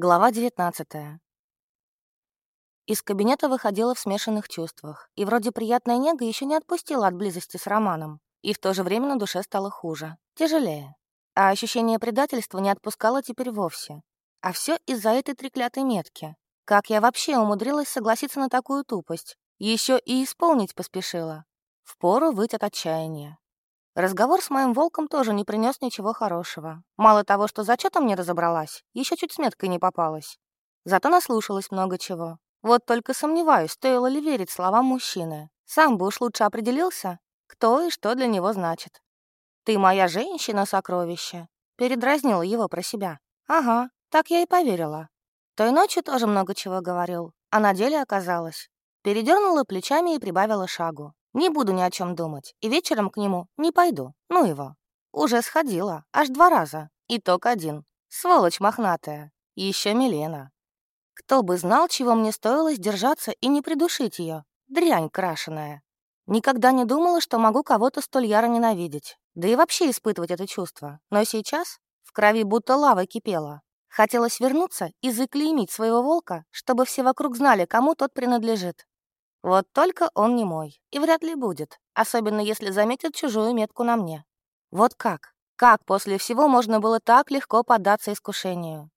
Глава 19 Из кабинета выходила в смешанных чувствах, и вроде приятная нега еще не отпустила от близости с Романом, и в то же время на душе стало хуже, тяжелее. А ощущение предательства не отпускало теперь вовсе. А все из-за этой треклятой метки. Как я вообще умудрилась согласиться на такую тупость? Еще и исполнить поспешила. Впору выть от отчаяния. Разговор с моим волком тоже не принес ничего хорошего. Мало того, что зачетом не разобралась, еще чуть с меткой не попалась. Зато наслушалась много чего. Вот только сомневаюсь, стоило ли верить словам мужчины. Сам бы уж лучше определился, кто и что для него значит. «Ты моя женщина-сокровище», — передразнила его про себя. «Ага, так я и поверила». Той ночью тоже много чего говорил, а на деле оказалось. Передернула плечами и прибавила шагу. Не буду ни о чем думать, и вечером к нему не пойду. Ну его. Уже сходила, аж два раза. Итог один. Сволочь мохнатая. Еще Милена. Кто бы знал, чего мне стоило сдержаться и не придушить ее. Дрянь крашеная. Никогда не думала, что могу кого-то столь яро ненавидеть. Да и вообще испытывать это чувство. Но сейчас в крови будто лава кипела. Хотелось вернуться и заклеймить своего волка, чтобы все вокруг знали, кому тот принадлежит. Вот только он не мой, и вряд ли будет, особенно если заметит чужую метку на мне. Вот как? Как после всего можно было так легко поддаться искушению?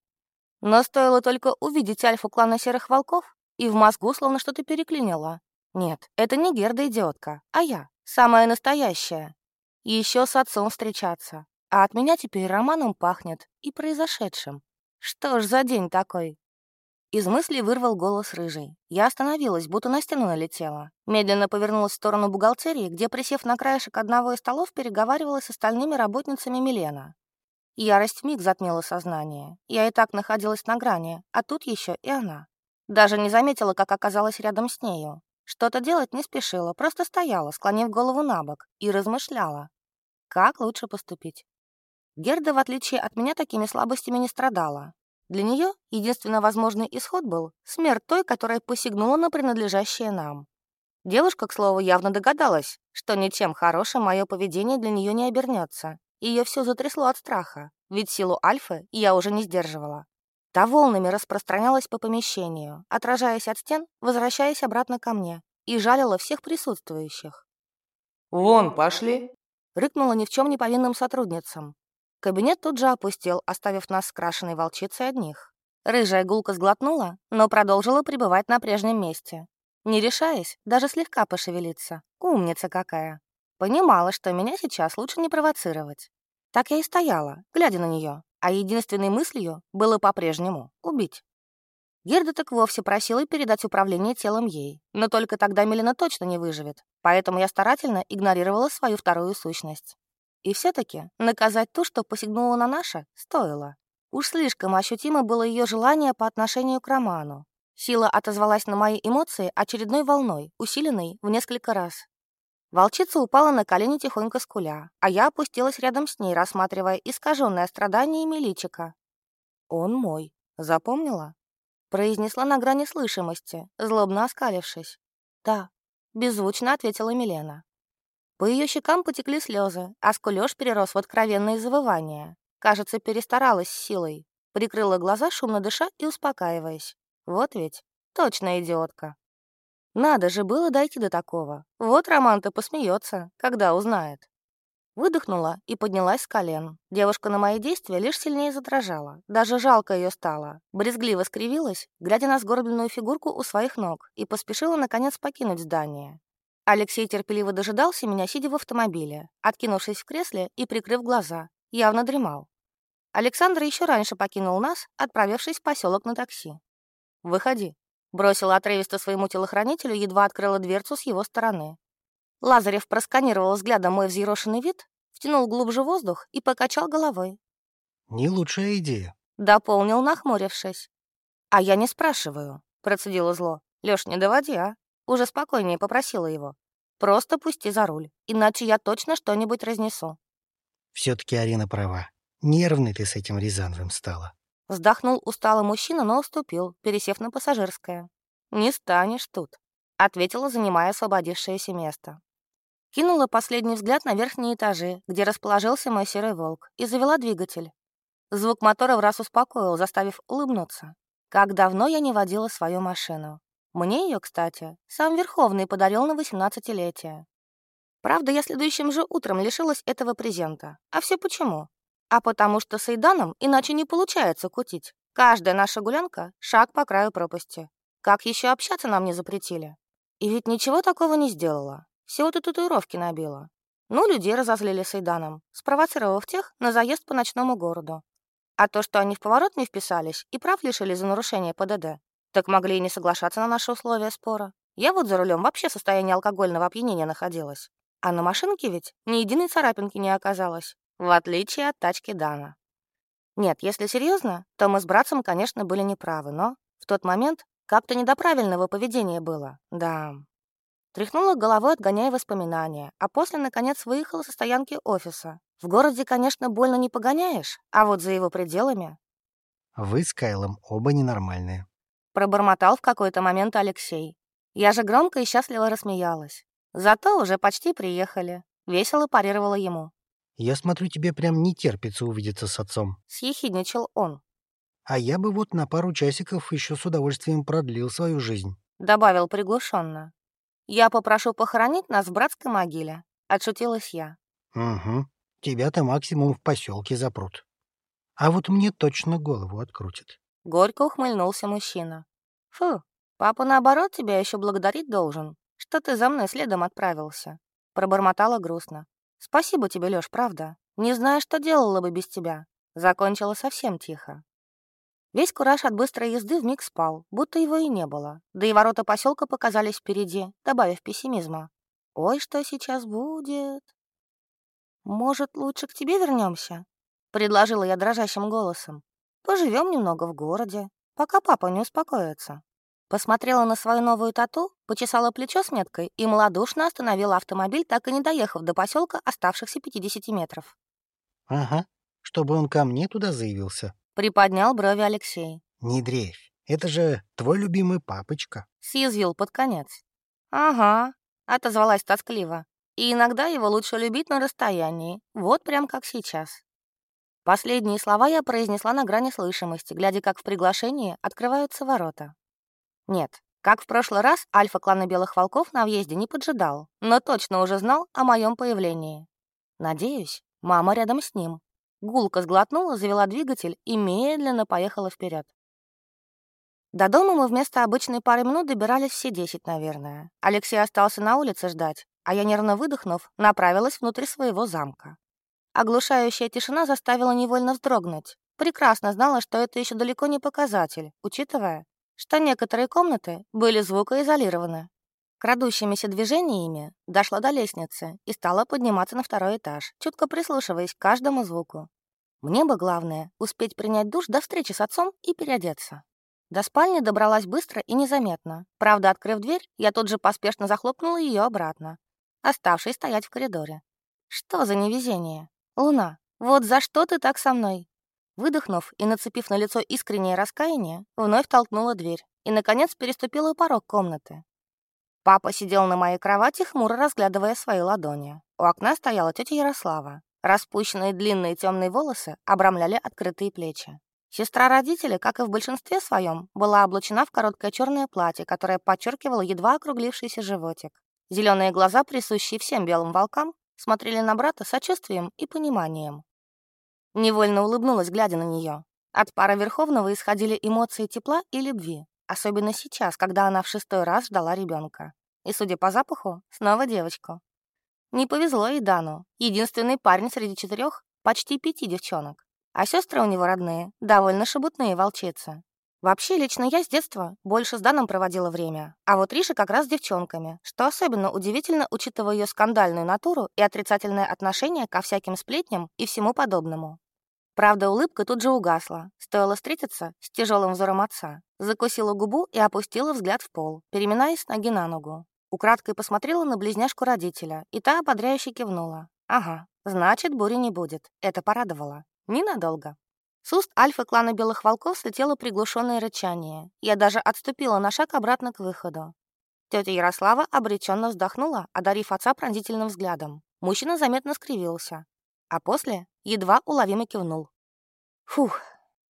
Но стоило только увидеть альфу клана Серых Волков, и в мозгу словно что-то переклинило. Нет, это не Герда идиотка, а я, самая настоящая. Еще с отцом встречаться, а от меня теперь романом пахнет и произошедшим. Что ж за день такой? Из мыслей вырвал голос рыжий. Я остановилась, будто на стену налетела. Медленно повернулась в сторону бухгалтерии, где, присев на краешек одного из столов, переговаривалась с остальными работницами Милена. Ярость вмиг затмила сознание. Я и так находилась на грани, а тут еще и она. Даже не заметила, как оказалась рядом с нею. Что-то делать не спешила, просто стояла, склонив голову на бок, и размышляла. Как лучше поступить? Герда, в отличие от меня, такими слабостями не страдала. Для нее единственно возможный исход был смерть той, которая посягнула на принадлежащее нам. Девушка, к слову, явно догадалась, что ничем хорошим мое поведение для нее не обернется. Ее все затрясло от страха, ведь силу Альфы я уже не сдерживала. Та волнами распространялась по помещению, отражаясь от стен, возвращаясь обратно ко мне, и жалила всех присутствующих. «Вон, пошли!» — рыкнула ни в чем не повинным сотрудницам. Кабинет тут же опустел, оставив нас с крашеной волчицей одних. Рыжая гулка сглотнула, но продолжила пребывать на прежнем месте. Не решаясь, даже слегка пошевелиться. Умница какая. Понимала, что меня сейчас лучше не провоцировать. Так я и стояла, глядя на нее, а единственной мыслью было по-прежнему — убить. Герда так вовсе просила передать управление телом ей, но только тогда Мелина точно не выживет, поэтому я старательно игнорировала свою вторую сущность. И все-таки наказать ту, что посягнула на наше, стоило. Уж слишком ощутимо было ее желание по отношению к Роману. Сила отозвалась на мои эмоции очередной волной, усиленной в несколько раз. Волчица упала на колени тихонько скуля, а я опустилась рядом с ней, рассматривая искаженное страданиями личика. «Он мой. Запомнила?» Произнесла на грани слышимости, злобно оскалившись. «Да», — беззвучно ответила Милена. По ее щекам потекли слезы, а скулёж перерос в откровенные завывания. Кажется, перестаралась с силой. Прикрыла глаза, шумно дыша и успокаиваясь. Вот ведь, точно идиотка. Надо же было дойти до такого. Вот Роман-то посмеется, когда узнает. Выдохнула и поднялась с колен. Девушка на мои действия лишь сильнее задрожала. Даже жалко ее стало. Брезгливо скривилась, глядя на сгорбленную фигурку у своих ног, и поспешила, наконец, покинуть здание. Алексей терпеливо дожидался меня, сидя в автомобиле, откинувшись в кресле и прикрыв глаза. Явно дремал. Александр еще раньше покинул нас, отправившись в поселок на такси. «Выходи», — бросила отрывисто своему телохранителю, едва открыла дверцу с его стороны. Лазарев просканировал взглядом мой взъерошенный вид, втянул глубже воздух и покачал головой. «Не лучшая идея», — дополнил, нахмурившись. «А я не спрашиваю», — процедила зло. «Лёш, не доводи, а? Уже спокойнее попросила его. «Просто пусти за руль, иначе я точно что-нибудь разнесу». все таки Арина права. Нервный ты с этим Рязановым стала. Вздохнул усталый мужчина, но уступил, пересев на пассажирское. «Не станешь тут», — ответила, занимая освободившееся место. Кинула последний взгляд на верхние этажи, где расположился мой серый волк, и завела двигатель. Звук мотора в раз успокоил, заставив улыбнуться. Как давно я не водила свою машину. Мне ее, кстати, сам Верховный подарил на 18-летие. Правда, я следующим же утром лишилась этого презента. А все почему? А потому что с Эйданом иначе не получается кутить. Каждая наша гулянка — шаг по краю пропасти. Как еще общаться нам не запретили? И ведь ничего такого не сделала. Всего-то татуировки набила. Ну, людей разозлили с Эйданом, спровоцировав тех на заезд по ночному городу. А то, что они в поворот не вписались и прав лишили за нарушение ПДД, так могли и не соглашаться на наши условия спора. Я вот за рулем вообще в состоянии алкогольного опьянения находилась. А на машинке ведь ни единой царапинки не оказалось, в отличие от тачки Дана. Нет, если серьезно, то мы с братцем, конечно, были неправы, но в тот момент как-то не до правильного поведения было, да. Тряхнула головой, отгоняя воспоминания, а после, наконец, выехала со стоянки офиса. В городе, конечно, больно не погоняешь, а вот за его пределами... Вы с Кайлом оба ненормальные. Пробормотал в какой-то момент Алексей. Я же громко и счастливо рассмеялась. Зато уже почти приехали. Весело парировала ему. Я смотрю, тебе прям не терпится увидеться с отцом. Съехидничал он. А я бы вот на пару часиков еще с удовольствием продлил свою жизнь. Добавил приглушенно. Я попрошу похоронить нас в братской могиле. Отшутилась я. Угу. Тебя-то максимум в поселке запрут. А вот мне точно голову открутит. Горько ухмыльнулся мужчина. Фу, папа наоборот тебя еще благодарить должен, что ты за мной следом отправился. Пробормотала грустно. Спасибо тебе, Лёш, правда. Не знаю, что делала бы без тебя. Закончила совсем тихо. Весь кураж от быстрой езды вмиг спал, будто его и не было. Да и ворота поселка показались впереди, добавив пессимизма. «Ой, что сейчас будет?» «Может, лучше к тебе вернемся? предложила я дрожащим голосом. «Поживем немного в городе, пока папа не успокоится». Посмотрела на свою новую тату, почесала плечо с меткой и малодушно остановила автомобиль, так и не доехав до поселка оставшихся 50 метров. Ага, чтобы он ко мне туда заявился. Приподнял брови Алексей. Не дрейфь, это же твой любимый папочка. Съязвил под конец. Ага, отозвалась тоскливо. И иногда его лучше любить на расстоянии, вот прям как сейчас. Последние слова я произнесла на грани слышимости, глядя, как в приглашении открываются ворота. Нет, как в прошлый раз, альфа клана Белых Волков на въезде не поджидал, но точно уже знал о моем появлении. Надеюсь, мама рядом с ним. Гулка сглотнула, завела двигатель и медленно поехала вперед. До дома мы вместо обычной пары минут добирались все десять, наверное. Алексей остался на улице ждать, а я, нервно выдохнув, направилась внутрь своего замка. Оглушающая тишина заставила невольно вздрогнуть. Прекрасно знала, что это еще далеко не показатель, учитывая, что некоторые комнаты были звукоизолированы. Крадущимися движениями дошла до лестницы и стала подниматься на второй этаж, чутко прислушиваясь к каждому звуку. Мне бы главное — успеть принять душ до встречи с отцом и переодеться. До спальни добралась быстро и незаметно. Правда, открыв дверь, я тут же поспешно захлопнула ее обратно, оставшись стоять в коридоре. Что за невезение? Луна, вот за что ты так со мной? Выдохнув и нацепив на лицо искреннее раскаяние, вновь толкнула дверь и, наконец, переступила порог комнаты. Папа сидел на моей кровати, хмуро разглядывая свои ладони. У окна стояла тетя Ярослава. Распущенные длинные темные волосы обрамляли открытые плечи. Сестра родителей, как и в большинстве своем, была облачена в короткое черное платье, которое подчеркивало едва округлившийся животик. Зеленые глаза, присущие всем белым волкам, смотрели на брата сочувствием и пониманием. Невольно улыбнулась, глядя на нее. От пары Верховного исходили эмоции тепла и любви, особенно сейчас, когда она в шестой раз ждала ребенка. И, судя по запаху, снова девочку. Не повезло и Дану, единственный парень среди четырех, почти пяти девчонок. А сестры у него родные, довольно шебутные волчицы. Вообще, лично я с детства больше с Даном проводила время, а вот Риша как раз с девчонками, что особенно удивительно, учитывая ее скандальную натуру и отрицательное отношение ко всяким сплетням и всему подобному. Правда, улыбка тут же угасла. Стоило встретиться с тяжелым взором отца. Закусила губу и опустила взгляд в пол, переминаясь ноги на ногу. Украдкой посмотрела на близняшку родителя, и та ободряюще кивнула. «Ага, значит, бури не будет». Это порадовало. Ненадолго. С уст альфы клана Белых Волков слетело приглушенное рычание. Я даже отступила на шаг обратно к выходу. Тетя Ярослава обреченно вздохнула, одарив отца пронзительным взглядом. Мужчина заметно скривился, а после едва уловимо кивнул. Фух,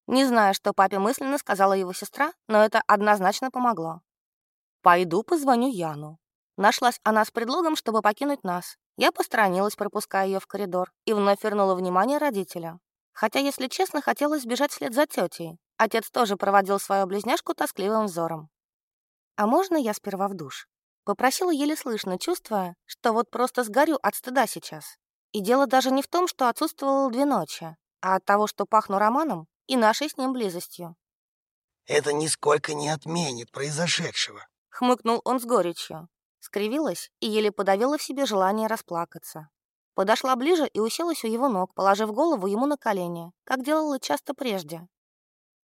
не знаю, что папе мысленно сказала его сестра, но это однозначно помогло. «Пойду позвоню Яну». Нашлась она с предлогом, чтобы покинуть нас. Я посторонилась, пропуская ее в коридор, и вновь вернула внимание родителя. Хотя, если честно, хотелось бежать вслед за тетей. Отец тоже проводил свою близняшку тоскливым взором. «А можно я сперва в душ?» Попросила еле слышно, чувствуя, что вот просто сгорю от стыда сейчас. И дело даже не в том, что отсутствовало две ночи, а от того, что пахну романом и нашей с ним близостью. «Это нисколько не отменит произошедшего», — хмыкнул он с горечью. Скривилась и еле подавила в себе желание расплакаться. Подошла ближе и уселась у его ног, положив голову ему на колени, как делала часто прежде.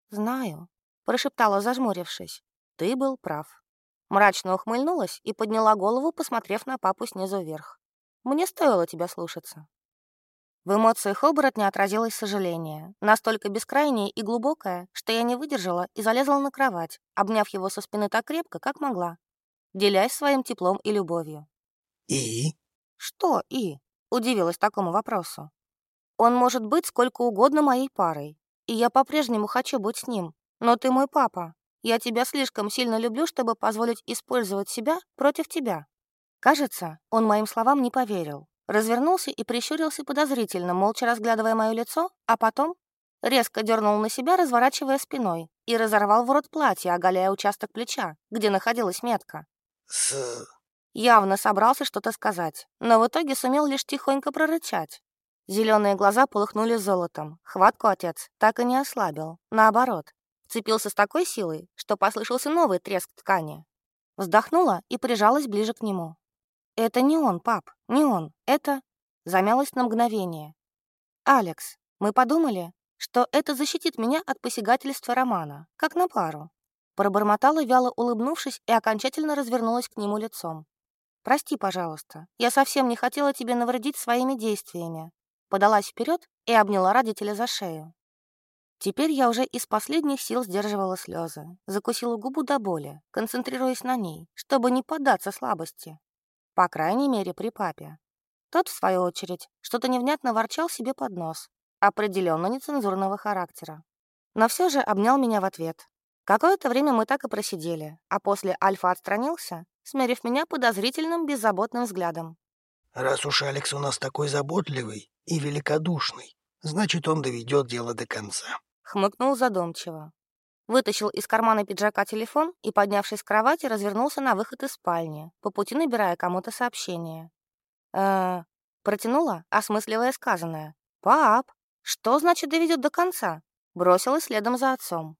«Знаю», — прошептала, зажмурившись. «Ты был прав». Мрачно ухмыльнулась и подняла голову, посмотрев на папу снизу вверх. «Мне стоило тебя слушаться». В эмоциях оборотня отразилось сожаление, настолько бескрайнее и глубокое, что я не выдержала и залезла на кровать, обняв его со спины так крепко, как могла, делясь своим теплом и любовью. «И?» «Что «и?» — удивилась такому вопросу. «Он может быть сколько угодно моей парой, и я по-прежнему хочу быть с ним, но ты мой папа, я тебя слишком сильно люблю, чтобы позволить использовать себя против тебя». Кажется, он моим словам не поверил. Развернулся и прищурился подозрительно, молча разглядывая мое лицо, а потом резко дернул на себя, разворачивая спиной, и разорвал в рот платье, оголяя участок плеча, где находилась метка. Явно собрался что-то сказать, но в итоге сумел лишь тихонько прорычать. Зеленые глаза полыхнули золотом. Хватку отец так и не ослабил. Наоборот, Вцепился с такой силой, что послышался новый треск ткани. Вздохнула и прижалась ближе к нему. «Это не он, пап, не он. Это...» Замялась на мгновение. «Алекс, мы подумали, что это защитит меня от посягательства Романа, как на пару». Пробормотала, вяло улыбнувшись, и окончательно развернулась к нему лицом. «Прости, пожалуйста, я совсем не хотела тебе навредить своими действиями». Подалась вперед и обняла родителя за шею. Теперь я уже из последних сил сдерживала слезы, закусила губу до боли, концентрируясь на ней, чтобы не поддаться слабости. По крайней мере, при папе. Тот, в свою очередь, что-то невнятно ворчал себе под нос, определенно нецензурного характера. Но все же обнял меня в ответ. Какое-то время мы так и просидели, а после Альфа отстранился, смерив меня подозрительным, беззаботным взглядом. «Раз уж Алекс у нас такой заботливый и великодушный, значит, он доведет дело до конца хмыкнул задумчиво. Вытащил из кармана пиджака телефон и, поднявшись с кровати, развернулся на выход из спальни, по пути набирая кому-то сообщение. э протянула, осмысливая сказанное. «Пап, что значит доведет до конца?» Бросилась следом за отцом.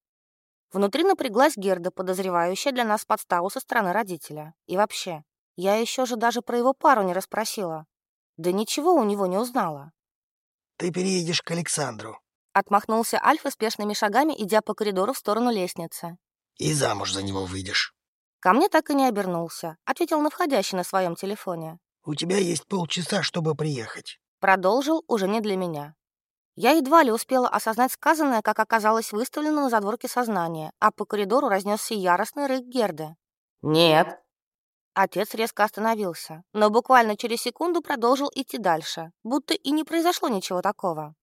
Внутри напряглась Герда, подозревающая для нас подставу со стороны родителя. И вообще, я еще же даже про его пару не расспросила. Да ничего у него не узнала. «Ты переедешь к Александру», Отмахнулся Альфа спешными шагами, идя по коридору в сторону лестницы. «И замуж за него выйдешь». Ко мне так и не обернулся. Ответил на входящий на своем телефоне. «У тебя есть полчаса, чтобы приехать». Продолжил уже не для меня. Я едва ли успела осознать сказанное, как оказалось выставлено на задворке сознания, а по коридору разнесся яростный рык Герды. «Нет». Отец резко остановился, но буквально через секунду продолжил идти дальше, будто и не произошло ничего такого.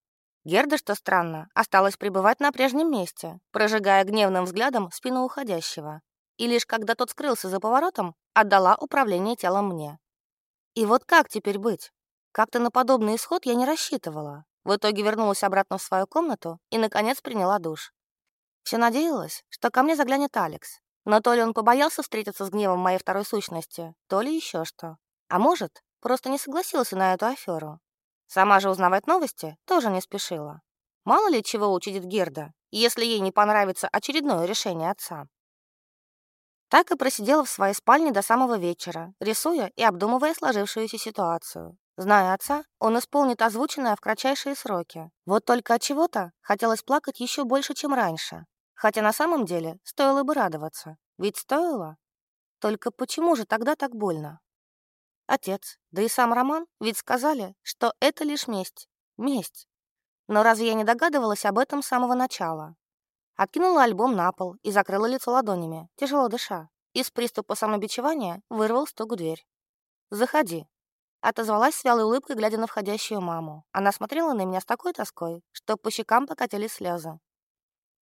Герда, что странно, осталась пребывать на прежнем месте, прожигая гневным взглядом спину уходящего. И лишь когда тот скрылся за поворотом, отдала управление телом мне. И вот как теперь быть? Как-то на подобный исход я не рассчитывала. В итоге вернулась обратно в свою комнату и, наконец, приняла душ. Все надеялась, что ко мне заглянет Алекс. Но то ли он побоялся встретиться с гневом моей второй сущности, то ли еще что. А может, просто не согласился на эту аферу. Сама же узнавать новости тоже не спешила. Мало ли чего учидит Герда, если ей не понравится очередное решение отца. Так и просидела в своей спальне до самого вечера, рисуя и обдумывая сложившуюся ситуацию. Зная отца, он исполнит озвученное в кратчайшие сроки. Вот только от чего-то хотелось плакать еще больше, чем раньше. Хотя на самом деле стоило бы радоваться. Ведь стоило. Только почему же тогда так больно? Отец, да и сам Роман ведь сказали, что это лишь месть. Месть. Но разве я не догадывалась об этом с самого начала? Откинула альбом на пол и закрыла лицо ладонями, тяжело дыша. Из приступа самобичевания вырвал стук в дверь. «Заходи». Отозвалась с вялой улыбкой, глядя на входящую маму. Она смотрела на меня с такой тоской, что по щекам покатились слезы.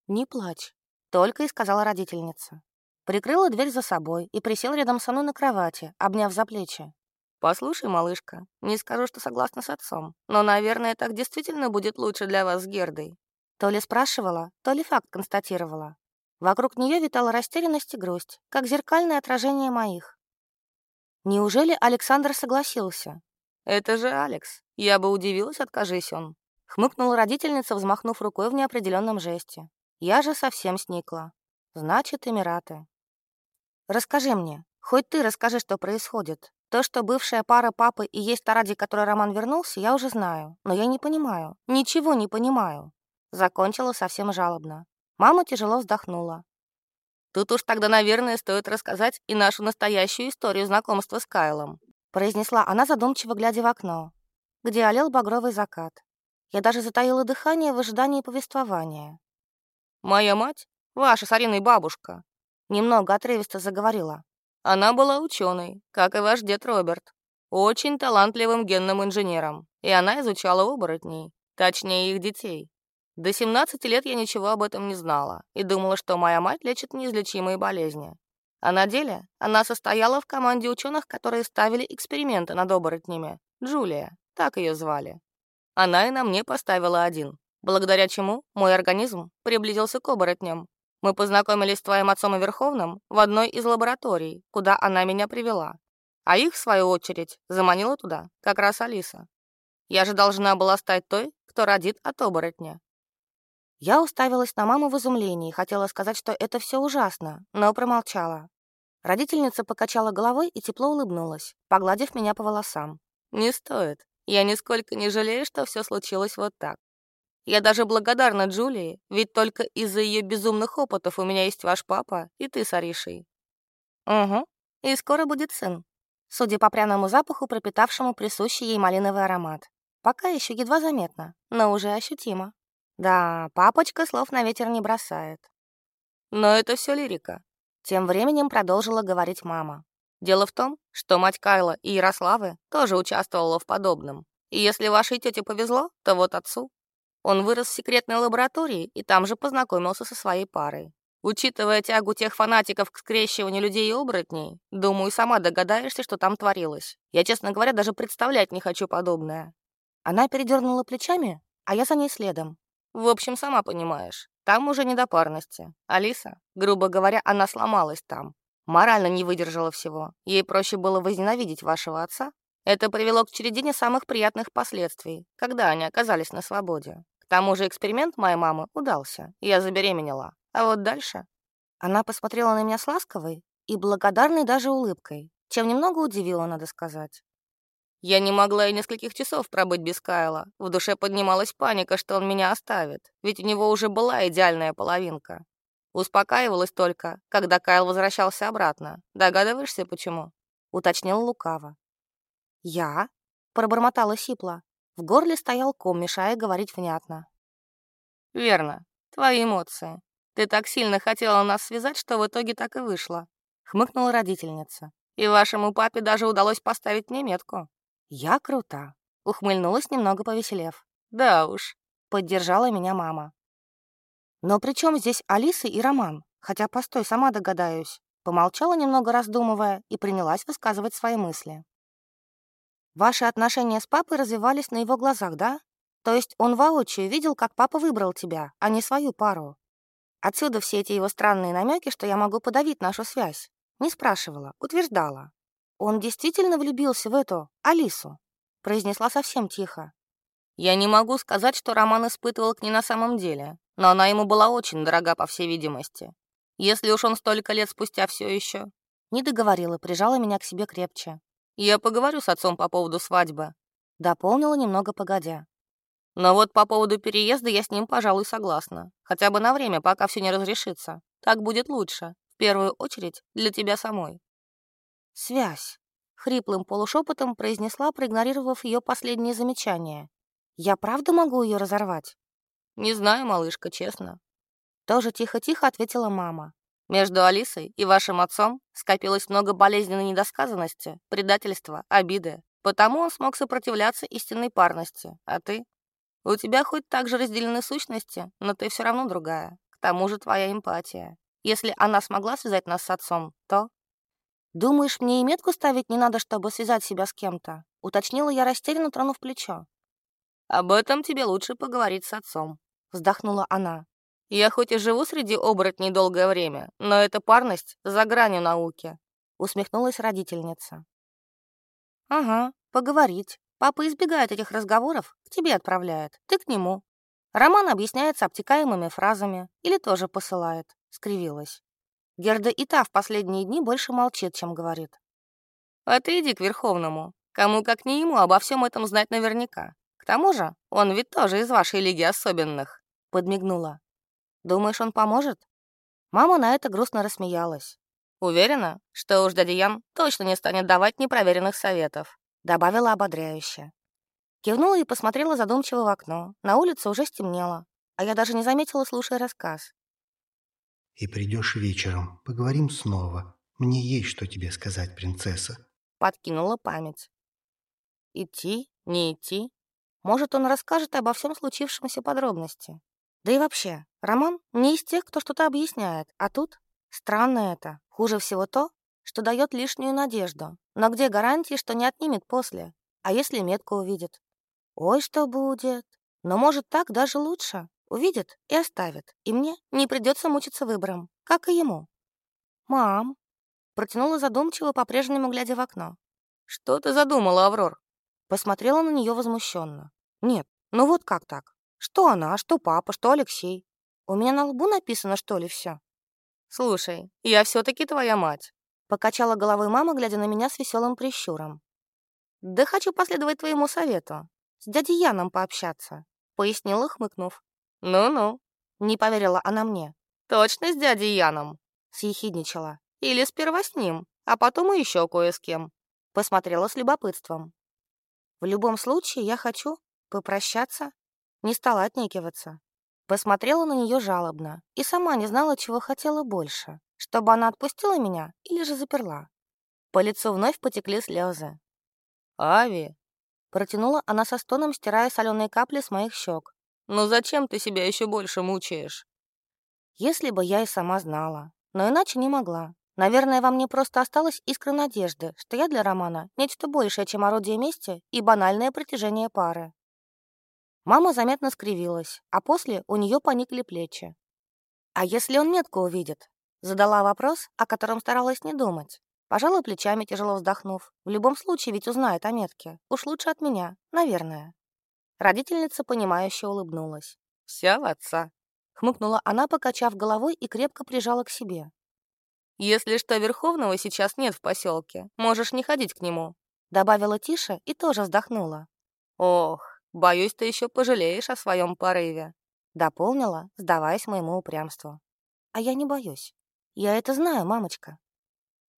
«Не плачь», — только и сказала родительница. Прикрыла дверь за собой и присела рядом со мной на кровати, обняв за плечи. «Послушай, малышка, не скажу, что согласна с отцом, но, наверное, так действительно будет лучше для вас с Гердой». То ли спрашивала, то ли факт констатировала. Вокруг нее витала растерянность и грусть, как зеркальное отражение моих. Неужели Александр согласился? «Это же Алекс. Я бы удивилась, откажись он». Хмыкнула родительница, взмахнув рукой в неопределенном жесте. Я же совсем сникла. Значит, Эмираты. Расскажи мне, хоть ты расскажи, что происходит. То, что бывшая пара папы и есть та, ради которой Роман вернулся, я уже знаю. Но я не понимаю. Ничего не понимаю. Закончила совсем жалобно. Мама тяжело вздохнула. Тут уж тогда, наверное, стоит рассказать и нашу настоящую историю знакомства с Кайлом», произнесла она, задумчиво глядя в окно, где олел багровый закат. Я даже затаила дыхание в ожидании повествования. «Моя мать, ваша с Ариной бабушка», немного отрывисто заговорила. «Она была ученой, как и ваш дед Роберт, очень талантливым генным инженером, и она изучала оборотней, точнее их детей. До 17 лет я ничего об этом не знала и думала, что моя мать лечит неизлечимые болезни. А на деле она состояла в команде ученых, которые ставили эксперименты над оборотнями. Джулия, так ее звали. Она и на мне поставила один, благодаря чему мой организм приблизился к оборотням. Мы познакомились с твоим отцом и Верховным в одной из лабораторий, куда она меня привела. А их, в свою очередь, заманила туда, как раз Алиса. Я же должна была стать той, кто родит от оборотня. Я уставилась на маму в изумлении, хотела сказать, что это все ужасно, но промолчала. Родительница покачала головой и тепло улыбнулась, погладив меня по волосам. «Не стоит. Я нисколько не жалею, что все случилось вот так. Я даже благодарна Джулии, ведь только из-за ее безумных опытов у меня есть ваш папа и ты с Аришей». «Угу. И скоро будет сын», судя по пряному запаху, пропитавшему присущий ей малиновый аромат. Пока еще едва заметно, но уже ощутимо. Да, папочка слов на ветер не бросает. Но это все лирика. Тем временем продолжила говорить мама. Дело в том, что мать Кайла и Ярославы тоже участвовала в подобном. И если вашей тете повезло, то вот отцу. Он вырос в секретной лаборатории и там же познакомился со своей парой. Учитывая тягу тех фанатиков к скрещиванию людей и оборотней, думаю, сама догадаешься, что там творилось. Я, честно говоря, даже представлять не хочу подобное. Она передернула плечами, а я за ней следом. В общем, сама понимаешь, там уже не до парности. Алиса, грубо говоря, она сломалась там. Морально не выдержала всего. Ей проще было возненавидеть вашего отца. Это привело к череде не самых приятных последствий, когда они оказались на свободе. К тому же эксперимент моей мамы удался. Я забеременела. А вот дальше... Она посмотрела на меня с ласковой и благодарной даже улыбкой, чем немного удивила, надо сказать. Я не могла и нескольких часов пробыть без Кайла. В душе поднималась паника, что он меня оставит, ведь у него уже была идеальная половинка. Успокаивалась только, когда Кайл возвращался обратно. Догадываешься, почему?» — уточнил лукаво. «Я?» — пробормотала сипла. В горле стоял ком, мешая говорить внятно. «Верно. Твои эмоции. Ты так сильно хотела нас связать, что в итоге так и вышло», — хмыкнула родительница. «И вашему папе даже удалось поставить мне метку. «Я крута», — ухмыльнулась, немного повеселев. «Да уж», — поддержала меня мама. «Но при чем здесь Алиса и Роман? Хотя, постой, сама догадаюсь». Помолчала, немного раздумывая, и принялась высказывать свои мысли. «Ваши отношения с папой развивались на его глазах, да? То есть он воочию видел, как папа выбрал тебя, а не свою пару. Отсюда все эти его странные намеки, что я могу подавить нашу связь. Не спрашивала, утверждала. «Он действительно влюбился в эту Алису?» — произнесла совсем тихо. «Я не могу сказать, что Роман испытывал к ней на самом деле, но она ему была очень дорога, по всей видимости. Если уж он столько лет спустя все еще...» Не договорила, прижала меня к себе крепче. «Я поговорю с отцом по поводу свадьбы», — дополнила немного погодя. «Но вот по поводу переезда я с ним, пожалуй, согласна. Хотя бы на время, пока все не разрешится. Так будет лучше. В первую очередь для тебя самой. «Связь», — хриплым полушепотом произнесла, проигнорировав ее последнее замечание. «Я правда могу ее разорвать?» «Не знаю, малышка, честно». Тоже тихо-тихо ответила мама. «Между Алисой и вашим отцом скопилось много болезненной недосказанности, предательства, обиды. Потому он смог сопротивляться истинной парности. А ты? У тебя хоть так же разделены сущности, но ты все равно другая. К тому же твоя эмпатия. Если она смогла связать нас с отцом, то... «Думаешь, мне и метку ставить не надо, чтобы связать себя с кем-то?» — уточнила я растерянно, тронув плечо. «Об этом тебе лучше поговорить с отцом», — вздохнула она. «Я хоть и живу среди оборотней долгое время, но эта парность за гранью науки», — усмехнулась родительница. «Ага, поговорить. Папа избегает этих разговоров, к тебе отправляет, ты к нему. Роман объясняется обтекаемыми фразами или тоже посылает», — скривилась. Герда и та в последние дни больше молчит, чем говорит. «А ты иди к Верховному. Кому как не ему обо всем этом знать наверняка. К тому же он ведь тоже из вашей лиги особенных», — подмигнула. «Думаешь, он поможет?» Мама на это грустно рассмеялась. «Уверена, что уж дядя Ян точно не станет давать непроверенных советов», — добавила ободряюще. Кивнула и посмотрела задумчиво в окно. На улице уже стемнело, а я даже не заметила, слушая рассказ. И придешь вечером, поговорим снова. Мне есть что тебе сказать, принцесса. Подкинула память. Идти, не идти. Может, он расскажет обо всем случившемся подробности. Да и вообще, Роман не из тех, кто что-то объясняет, а тут странно это. Хуже всего то, что дает лишнюю надежду. Но где гарантии, что не отнимет после? А если метку увидит? Ой, что будет? Но может так даже лучше. Увидит и оставит, и мне не придется мучиться выбором, как и ему. «Мам!» — протянула задумчиво, по-прежнему глядя в окно. «Что ты задумала, Аврор?» Посмотрела на нее возмущенно. «Нет, ну вот как так? Что она, что папа, что Алексей? У меня на лбу написано, что ли, все?» «Слушай, я все-таки твоя мать», — покачала головой мама, глядя на меня с веселым прищуром. «Да хочу последовать твоему совету, с дядей Яном пообщаться», — пояснила, хмыкнув. «Ну-ну», — не поверила она мне. «Точно с дядей Яном?» — съехидничала. «Или сперва с ним, а потом и еще кое с кем». Посмотрела с любопытством. «В любом случае, я хочу попрощаться». Не стала отнекиваться. Посмотрела на нее жалобно и сама не знала, чего хотела больше. Чтобы она отпустила меня или же заперла. По лицу вновь потекли слезы. «Ави!» Протянула она со стоном, стирая соленые капли с моих щек. Но зачем ты себя еще больше мучаешь? Если бы я и сама знала, но иначе не могла. Наверное, во мне просто осталась искра надежды, что я для Романа нечто большее, чем орудие мести и банальное притяжение пары. Мама заметно скривилась, а после у нее поникли плечи. «А если он метку увидит?» Задала вопрос, о котором старалась не думать. Пожала плечами, тяжело вздохнув. В любом случае ведь узнает о метке. Уж лучше от меня, наверное. Родительница, понимающе улыбнулась. «Вся в отца», — хмыкнула она, покачав головой и крепко прижала к себе. «Если что Верховного сейчас нет в поселке, можешь не ходить к нему», — добавила тише и тоже вздохнула. «Ох, боюсь, ты еще пожалеешь о своем порыве», — дополнила, сдаваясь моему упрямству. «А я не боюсь. Я это знаю, мамочка.